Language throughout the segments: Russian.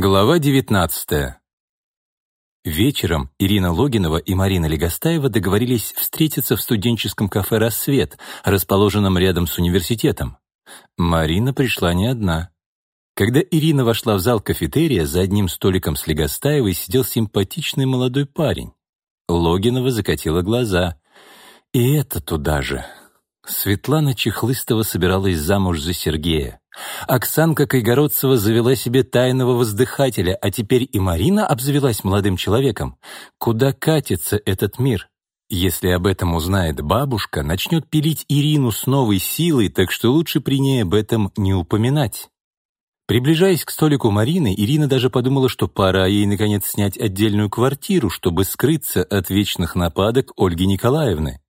Глава 19. Вечером Ирина Логинова и Марина Легостаева договорились встретиться в студенческом кафе «Рассвет», расположенном рядом с университетом. Марина пришла не одна. Когда Ирина вошла в зал кафетерия, за одним столиком с Легостаевой сидел симпатичный молодой парень. Логинова закатила глаза. И это туда же. Светлана Чехлыстова собиралась замуж за Сергея. Оксанка Кайгородцева завела себе тайного воздыхателя, а теперь и Марина обзавелась молодым человеком. Куда катится этот мир? Если об этом узнает бабушка, начнет пилить Ирину с новой силой, так что лучше при ней об этом не упоминать. Приближаясь к столику Марины, Ирина даже подумала, что пора ей, наконец, снять отдельную квартиру, чтобы скрыться от вечных нападок Ольги Николаевны.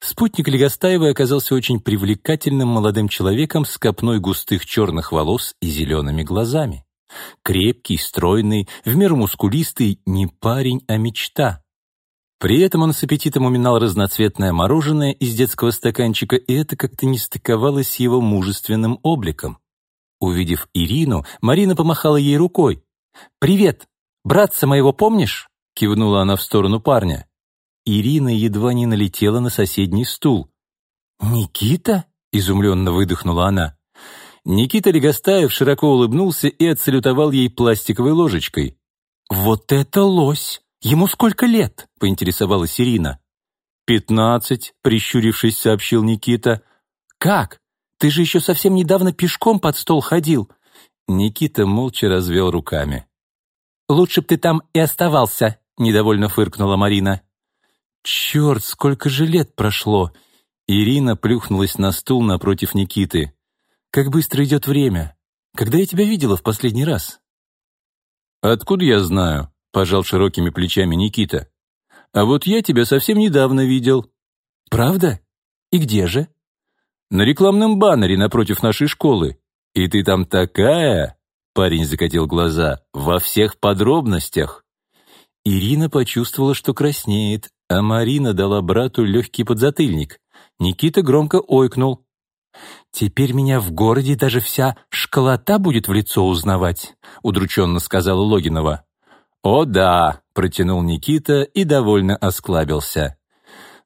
Спутник Легостаевой оказался очень привлекательным молодым человеком с копной густых черных волос и зелеными глазами. Крепкий, стройный, в меру мускулистый, не парень, а мечта. При этом он с аппетитом уминал разноцветное мороженое из детского стаканчика, и это как-то не стыковалось с его мужественным обликом. Увидев Ирину, Марина помахала ей рукой. «Привет! Братца моего помнишь?» — кивнула она в сторону парня. Ирина едва не налетела на соседний стул. «Никита?» — изумленно выдохнула она. Никита Легостаев широко улыбнулся и отсалютовал ей пластиковой ложечкой. «Вот это лось! Ему сколько лет?» — поинтересовалась Ирина. «Пятнадцать», — прищурившись, сообщил Никита. «Как? Ты же еще совсем недавно пешком под стол ходил». Никита молча развел руками. «Лучше б ты там и оставался», — недовольно фыркнула Марина. Черт, сколько же лет прошло! Ирина плюхнулась на стул напротив Никиты. Как быстро идет время! Когда я тебя видела в последний раз? Откуда я знаю? Пожал широкими плечами Никита. А вот я тебя совсем недавно видел. Правда? И где же? На рекламном баннере напротив нашей школы. И ты там такая, парень закатил глаза, во всех подробностях. Ирина почувствовала, что краснеет, а Марина дала брату легкий подзатыльник. Никита громко ойкнул. «Теперь меня в городе даже вся школота будет в лицо узнавать», — удрученно сказала Логинова. «О да», — протянул Никита и довольно осклабился.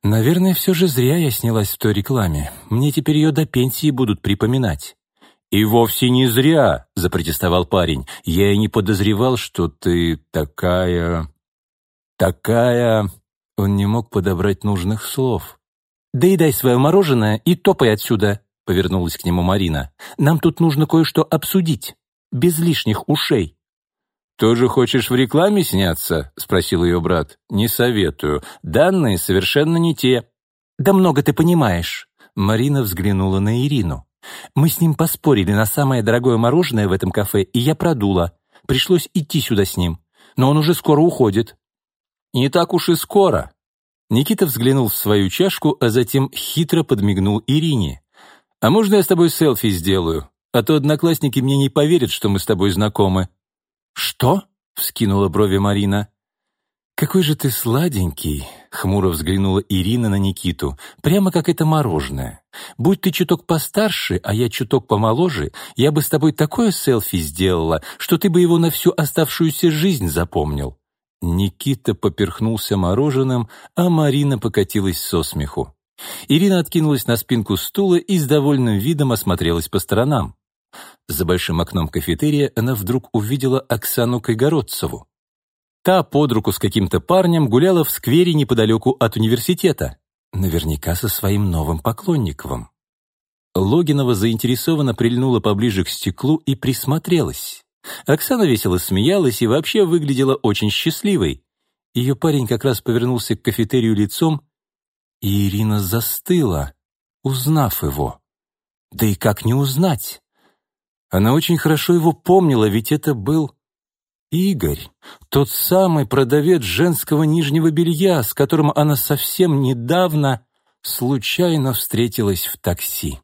«Наверное, все же зря я снялась в той рекламе. Мне теперь ее до пенсии будут припоминать». «И вовсе не зря», — запротестовал парень. «Я и не подозревал, что ты такая... такая...» Он не мог подобрать нужных слов. «Да и дай свое мороженое и топай отсюда», — повернулась к нему Марина. «Нам тут нужно кое-что обсудить. Без лишних ушей». «Тоже хочешь в рекламе сняться?» — спросил ее брат. «Не советую. Данные совершенно не те». «Да много ты понимаешь». Марина взглянула на Ирину. «Мы с ним поспорили на самое дорогое мороженое в этом кафе, и я продула. Пришлось идти сюда с ним. Но он уже скоро уходит. «Не так уж и скоро». Никита взглянул в свою чашку, а затем хитро подмигнул Ирине. «А можно я с тобой селфи сделаю? А то одноклассники мне не поверят, что мы с тобой знакомы». «Что?» — вскинула брови Марина. «Какой же ты сладенький!» — хмуро взглянула Ирина на Никиту. «Прямо как это мороженое. Будь ты чуток постарше, а я чуток помоложе, я бы с тобой такое селфи сделала, что ты бы его на всю оставшуюся жизнь запомнил. Никита поперхнулся мороженым, а Марина покатилась со смеху. Ирина откинулась на спинку стула и с довольным видом осмотрелась по сторонам. За большим окном кафетерия она вдруг увидела Оксану Кайгородцеву. Та под руку с каким-то парнем гуляла в сквере неподалеку от университета, наверняка со своим новым поклонниковым. Логинова заинтересованно прильнула поближе к стеклу и присмотрелась. Оксана весело смеялась и вообще выглядела очень счастливой. Ее парень как раз повернулся к кафетерию лицом, и Ирина застыла, узнав его. Да и как не узнать? Она очень хорошо его помнила, ведь это был Игорь, тот самый продавец женского нижнего белья, с которым она совсем недавно случайно встретилась в такси.